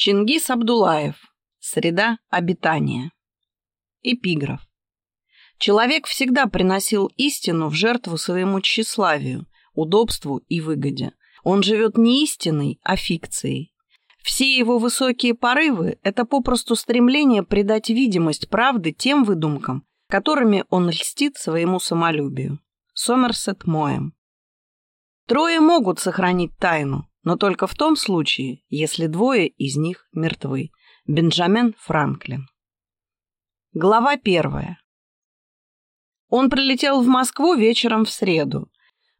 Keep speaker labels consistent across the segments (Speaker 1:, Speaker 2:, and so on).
Speaker 1: Чингис Абдулаев. Среда обитания. Эпиграф. Человек всегда приносил истину в жертву своему тщеславию, удобству и выгоде. Он живет не истиной, а фикцией. Все его высокие порывы – это попросту стремление придать видимость правды тем выдумкам, которыми он льстит своему самолюбию. Сомерсет Моэм. Трое могут сохранить тайну, но только в том случае, если двое из них мертвы. Бенджамин Франклин. Глава первая. Он прилетел в Москву вечером в среду.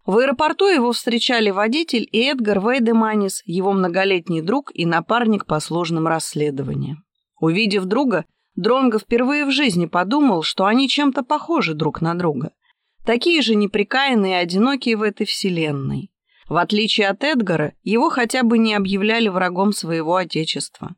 Speaker 1: В аэропорту его встречали водитель и Эдгар Вейдеманис, его многолетний друг и напарник по сложным расследованиям. Увидев друга, Дронго впервые в жизни подумал, что они чем-то похожи друг на друга. Такие же неприкаянные и одинокие в этой вселенной. В отличие от Эдгара, его хотя бы не объявляли врагом своего отечества.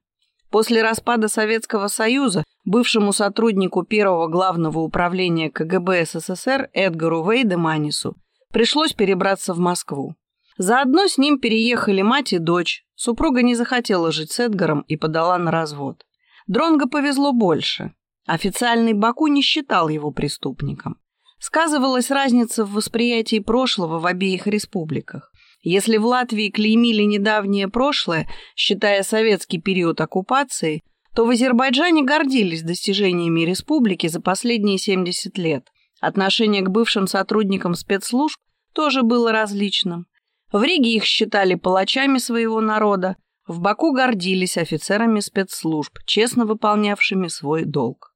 Speaker 1: После распада Советского Союза бывшему сотруднику первого главного управления КГБ СССР Эдгару Вейдеманису пришлось перебраться в Москву. Заодно с ним переехали мать и дочь. Супруга не захотела жить с Эдгаром и подала на развод. Дронго повезло больше. Официальный Баку не считал его преступником. Сказывалась разница в восприятии прошлого в обеих республиках. Если в Латвии клеймили недавнее прошлое, считая советский период оккупации, то в Азербайджане гордились достижениями республики за последние 70 лет. Отношение к бывшим сотрудникам спецслужб тоже было различным. В Риге их считали палачами своего народа, в Баку гордились офицерами спецслужб, честно выполнявшими свой долг.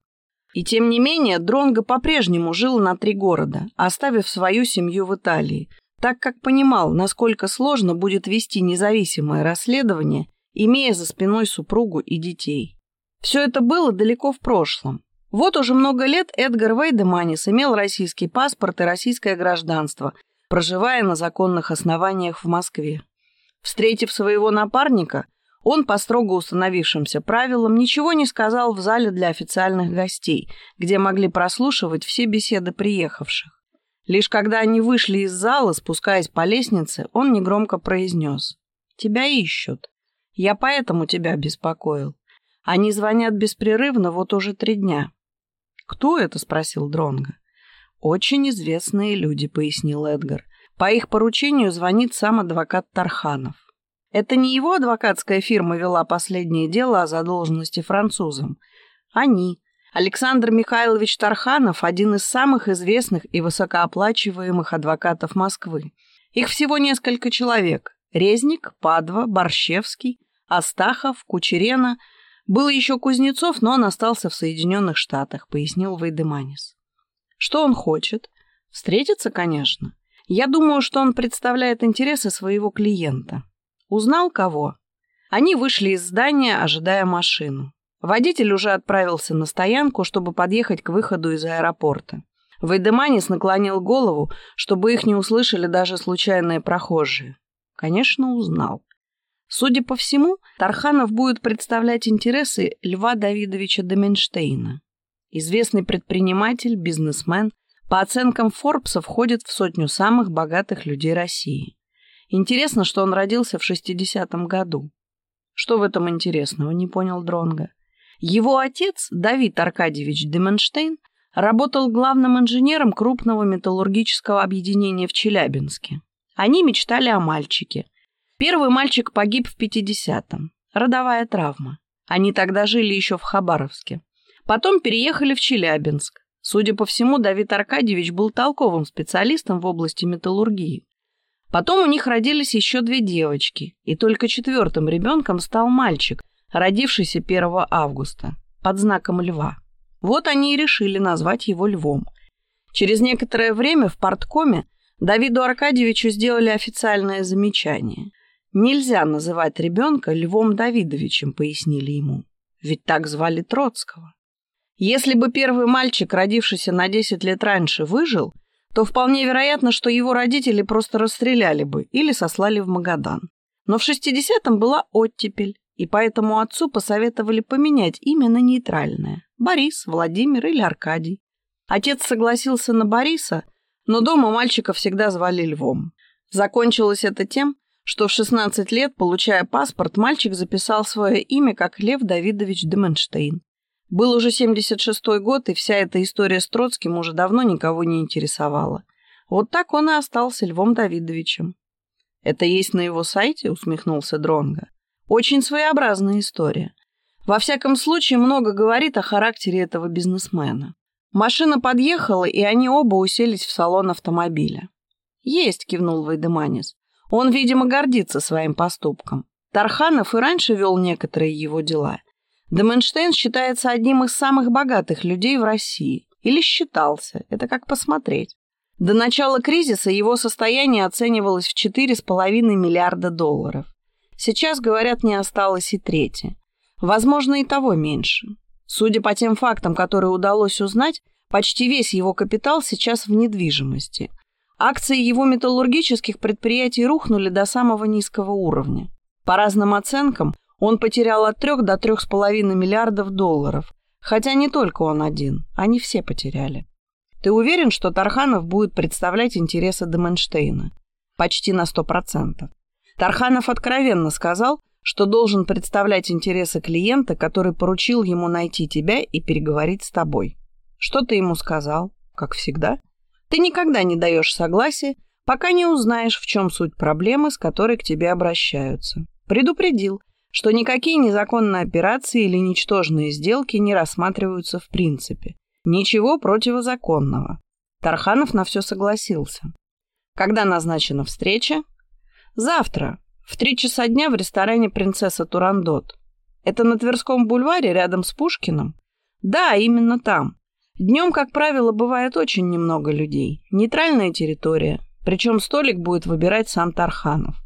Speaker 1: И тем не менее Дронго по-прежнему жил на три города, оставив свою семью в Италии, так как понимал, насколько сложно будет вести независимое расследование, имея за спиной супругу и детей. Все это было далеко в прошлом. Вот уже много лет Эдгар Вейдеманис имел российский паспорт и российское гражданство, проживая на законных основаниях в Москве. Встретив своего напарника, он по строго установившимся правилам ничего не сказал в зале для официальных гостей, где могли прослушивать все беседы приехавших. Лишь когда они вышли из зала, спускаясь по лестнице, он негромко произнес. «Тебя ищут. Я поэтому тебя беспокоил. Они звонят беспрерывно вот уже три дня». «Кто это?» — спросил Дронга. «Очень известные люди», — пояснил Эдгар. «По их поручению звонит сам адвокат Тарханов. Это не его адвокатская фирма вела последнее дело о задолженности французам. Они, Александр Михайлович Тарханов – один из самых известных и высокооплачиваемых адвокатов Москвы. Их всего несколько человек – Резник, Падва, Борщевский, Астахов, Кучерена. Был еще Кузнецов, но он остался в Соединенных Штатах, пояснил Вейдеманис. Что он хочет? Встретиться, конечно. Я думаю, что он представляет интересы своего клиента. Узнал кого? Они вышли из здания, ожидая машину. Водитель уже отправился на стоянку, чтобы подъехать к выходу из аэропорта. Вейдеманис наклонил голову, чтобы их не услышали даже случайные прохожие. Конечно, узнал. Судя по всему, Тарханов будет представлять интересы Льва Давидовича Деменштейна. Известный предприниматель, бизнесмен, по оценкам Форбса входит в сотню самых богатых людей России. Интересно, что он родился в 60-м году. Что в этом интересного, не понял Дронга. Его отец, Давид Аркадьевич Деменштейн, работал главным инженером крупного металлургического объединения в Челябинске. Они мечтали о мальчике. Первый мальчик погиб в 50-м. Родовая травма. Они тогда жили еще в Хабаровске. Потом переехали в Челябинск. Судя по всему, Давид Аркадьевич был толковым специалистом в области металлургии. Потом у них родились еще две девочки, и только четвертым ребенком стал мальчик, родившийся 1 августа, под знаком льва. Вот они и решили назвать его львом. Через некоторое время в порткоме Давиду Аркадьевичу сделали официальное замечание. Нельзя называть ребенка Львом Давидовичем, пояснили ему. Ведь так звали Троцкого. Если бы первый мальчик, родившийся на 10 лет раньше, выжил, то вполне вероятно, что его родители просто расстреляли бы или сослали в Магадан. Но в 60-м была оттепель, и поэтому отцу посоветовали поменять имя на нейтральное – Борис, Владимир или Аркадий. Отец согласился на Бориса, но дома мальчика всегда звали Львом. Закончилось это тем, что в 16 лет, получая паспорт, мальчик записал свое имя как Лев Давидович Деменштейн. Был уже 76-й год, и вся эта история с Троцким уже давно никого не интересовала. Вот так он и остался Львом Давидовичем. «Это есть на его сайте?» — усмехнулся Дронга. «Очень своеобразная история. Во всяком случае, много говорит о характере этого бизнесмена. Машина подъехала, и они оба уселись в салон автомобиля. «Есть», — кивнул Вайдеманис. «Он, видимо, гордится своим поступком. Тарханов и раньше вел некоторые его дела. Деменштейн считается одним из самых богатых людей в России. Или считался, это как посмотреть. До начала кризиса его состояние оценивалось в 4,5 миллиарда долларов. Сейчас, говорят, не осталось и трети. Возможно, и того меньше. Судя по тем фактам, которые удалось узнать, почти весь его капитал сейчас в недвижимости. Акции его металлургических предприятий рухнули до самого низкого уровня. По разным оценкам, он потерял от 3 до 3,5 миллиардов долларов. Хотя не только он один, они все потеряли. Ты уверен, что Тарханов будет представлять интересы Деменштейна? Почти на 100%. Тарханов откровенно сказал, что должен представлять интересы клиента, который поручил ему найти тебя и переговорить с тобой. Что ты ему сказал? Как всегда. Ты никогда не даешь согласия, пока не узнаешь, в чем суть проблемы, с которой к тебе обращаются. Предупредил, что никакие незаконные операции или ничтожные сделки не рассматриваются в принципе. Ничего противозаконного. Тарханов на все согласился. Когда назначена встреча? Завтра, в три часа дня в ресторане «Принцесса Турандот». Это на Тверском бульваре рядом с Пушкиным? Да, именно там. Днем, как правило, бывает очень немного людей. Нейтральная территория. Причем столик будет выбирать сам Тарханов.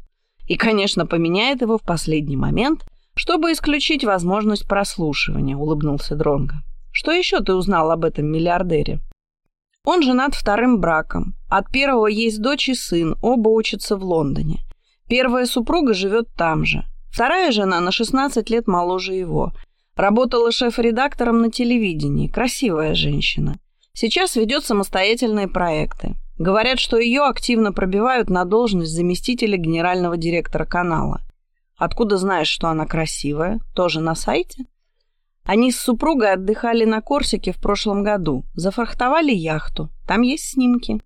Speaker 1: И, конечно, поменяет его в последний момент, чтобы исключить возможность прослушивания, улыбнулся Дронго. Что еще ты узнал об этом миллиардере? Он женат вторым браком. От первого есть дочь и сын, оба учатся в Лондоне. Первая супруга живет там же. Вторая жена на 16 лет моложе его. Работала шеф-редактором на телевидении. Красивая женщина. Сейчас ведет самостоятельные проекты. Говорят, что ее активно пробивают на должность заместителя генерального директора канала. Откуда знаешь, что она красивая? Тоже на сайте? Они с супругой отдыхали на Корсике в прошлом году. Зафрахтовали яхту. Там есть снимки.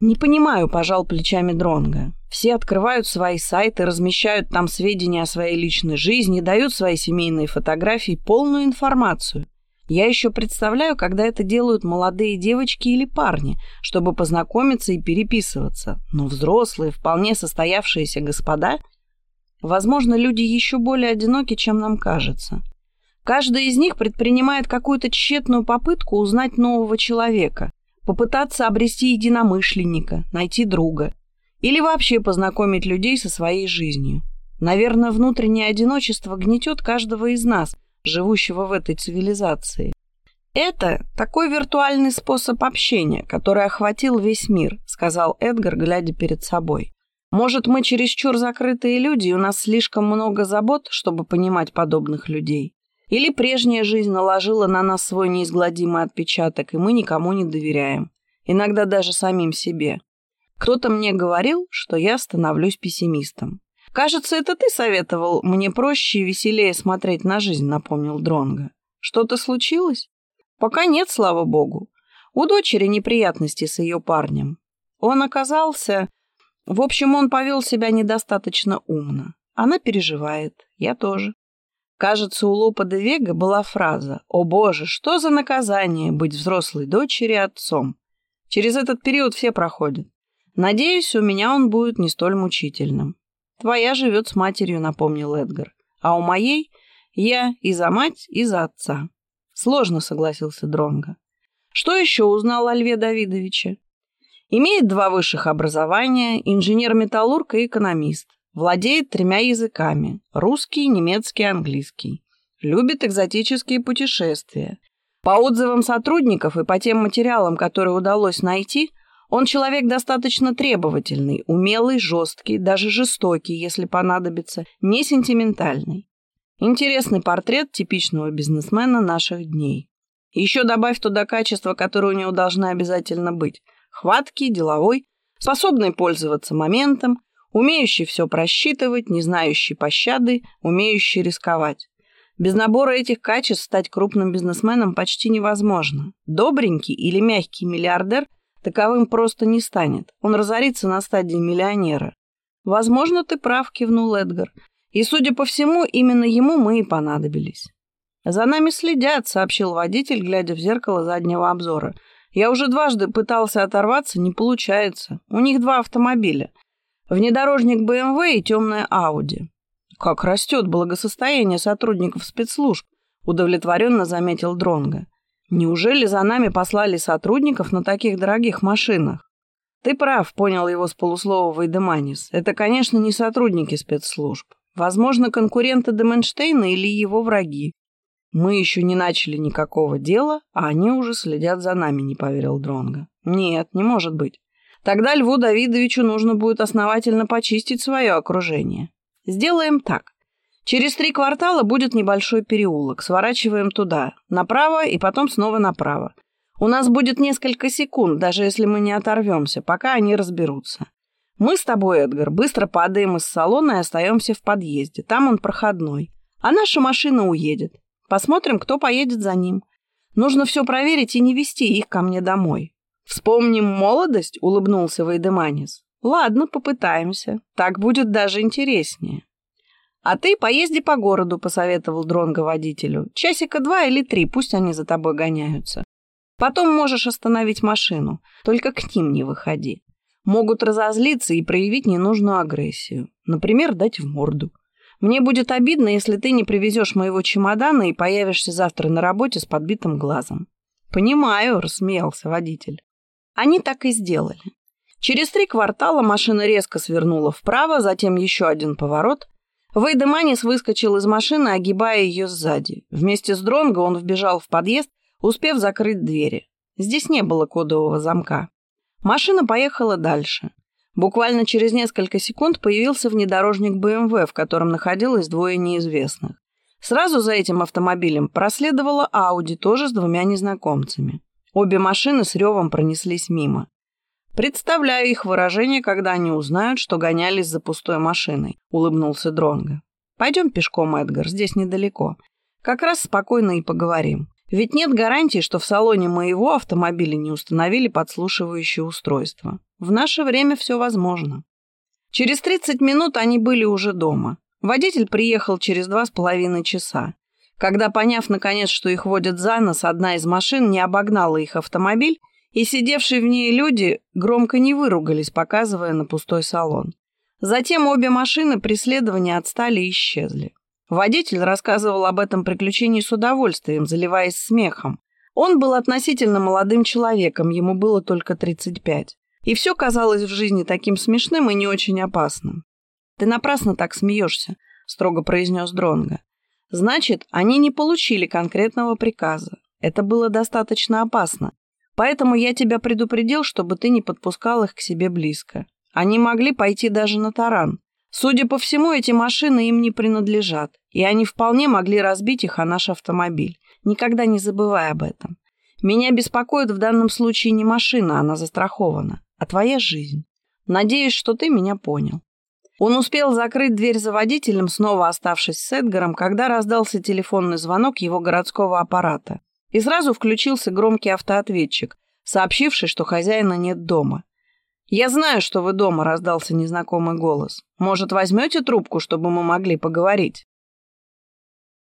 Speaker 1: «Не понимаю», – пожал плечами Дронга. «Все открывают свои сайты, размещают там сведения о своей личной жизни, дают свои семейные фотографии, полную информацию. Я еще представляю, когда это делают молодые девочки или парни, чтобы познакомиться и переписываться. Но взрослые, вполне состоявшиеся господа, возможно, люди еще более одиноки, чем нам кажется. Каждый из них предпринимает какую-то тщетную попытку узнать нового человека, попытаться обрести единомышленника, найти друга или вообще познакомить людей со своей жизнью. Наверное, внутреннее одиночество гнетет каждого из нас, живущего в этой цивилизации. «Это такой виртуальный способ общения, который охватил весь мир», сказал Эдгар, глядя перед собой. «Может, мы чересчур закрытые люди, и у нас слишком много забот, чтобы понимать подобных людей? Или прежняя жизнь наложила на нас свой неизгладимый отпечаток, и мы никому не доверяем. Иногда даже самим себе. Кто-то мне говорил, что я становлюсь пессимистом. «Кажется, это ты советовал мне проще и веселее смотреть на жизнь», — напомнил Дронга. «Что-то случилось?» «Пока нет, слава богу. У дочери неприятности с ее парнем. Он оказался... В общем, он повел себя недостаточно умно. Она переживает. Я тоже. Кажется, у Лопа де Вега была фраза «О боже, что за наказание быть взрослой дочери отцом!» Через этот период все проходят. Надеюсь, у меня он будет не столь мучительным. Твоя живет с матерью, напомнил Эдгар. А у моей я и за мать, и за отца. Сложно, согласился Дронга. Что еще узнал о Льве Давидовиче? Имеет два высших образования, инженер-металлург и экономист. Владеет тремя языками – русский, немецкий, английский. Любит экзотические путешествия. По отзывам сотрудников и по тем материалам, которые удалось найти, он человек достаточно требовательный, умелый, жесткий, даже жестокий, если понадобится, не сентиментальный. Интересный портрет типичного бизнесмена наших дней. Еще добавь туда качества, которые у него должны обязательно быть. Хваткий, деловой, способный пользоваться моментом, Умеющий все просчитывать, не знающий пощады, умеющий рисковать. Без набора этих качеств стать крупным бизнесменом почти невозможно. Добренький или мягкий миллиардер таковым просто не станет. Он разорится на стадии миллионера. «Возможно, ты прав», — кивнул Эдгар. «И, судя по всему, именно ему мы и понадобились». «За нами следят», — сообщил водитель, глядя в зеркало заднего обзора. «Я уже дважды пытался оторваться, не получается. У них два автомобиля. Внедорожник BMW и темная Audi. «Как растет благосостояние сотрудников спецслужб», — удовлетворенно заметил Дронга. «Неужели за нами послали сотрудников на таких дорогих машинах?» «Ты прав», — понял его с полуслова Вейдеманис. «Это, конечно, не сотрудники спецслужб. Возможно, конкуренты Деменштейна или его враги. Мы еще не начали никакого дела, а они уже следят за нами», — не поверил Дронга. «Нет, не может быть. Тогда Льву Давидовичу нужно будет основательно почистить свое окружение. Сделаем так. Через три квартала будет небольшой переулок. Сворачиваем туда, направо и потом снова направо. У нас будет несколько секунд, даже если мы не оторвемся, пока они разберутся. Мы с тобой, Эдгар, быстро падаем из салона и остаемся в подъезде. Там он проходной. А наша машина уедет. Посмотрим, кто поедет за ним. Нужно все проверить и не вести их ко мне домой. Вспомним молодость, улыбнулся Вейдеманис. Ладно, попытаемся. Так будет даже интереснее. А ты поезди по городу, посоветовал Дронго водителю. Часика два или три, пусть они за тобой гоняются. Потом можешь остановить машину, только к ним не выходи. Могут разозлиться и проявить ненужную агрессию. Например, дать в морду. Мне будет обидно, если ты не привезешь моего чемодана и появишься завтра на работе с подбитым глазом. Понимаю, рассмеялся водитель. Они так и сделали. Через три квартала машина резко свернула вправо, затем еще один поворот. Вейдеманис выскочил из машины, огибая ее сзади. Вместе с Дронго он вбежал в подъезд, успев закрыть двери. Здесь не было кодового замка. Машина поехала дальше. Буквально через несколько секунд появился внедорожник БМВ, в котором находилось двое неизвестных. Сразу за этим автомобилем проследовала Ауди, тоже с двумя незнакомцами. Обе машины с ревом пронеслись мимо. Представляю их выражение, когда они узнают, что гонялись за пустой машиной, улыбнулся Дронго. Пойдем пешком, Эдгар, здесь недалеко. Как раз спокойно и поговорим. Ведь нет гарантии, что в салоне моего автомобиля не установили подслушивающее устройство. В наше время все возможно. Через 30 минут они были уже дома. Водитель приехал через два с половиной часа. Когда, поняв наконец, что их водят за нос, одна из машин не обогнала их автомобиль, и сидевшие в ней люди громко не выругались, показывая на пустой салон. Затем обе машины преследования отстали и исчезли. Водитель рассказывал об этом приключении с удовольствием, заливаясь смехом. Он был относительно молодым человеком, ему было только 35. И все казалось в жизни таким смешным и не очень опасным. «Ты напрасно так смеешься», — строго произнес Дронго. «Значит, они не получили конкретного приказа. Это было достаточно опасно, Поэтому я тебя предупредил, чтобы ты не подпускал их к себе близко. Они могли пойти даже на таран. Судя по всему, эти машины им не принадлежат, и они вполне могли разбить их о наш автомобиль. Никогда не забывай об этом. Меня беспокоит в данном случае не машина, она застрахована, а твоя жизнь. Надеюсь, что ты меня понял. Он успел закрыть дверь за водителем, снова оставшись с Эдгаром, когда раздался телефонный звонок его городского аппарата. И сразу включился громкий автоответчик, сообщивший, что хозяина нет дома. «Я знаю, что вы дома», — раздался незнакомый голос. «Может, возьмете трубку, чтобы мы могли поговорить?»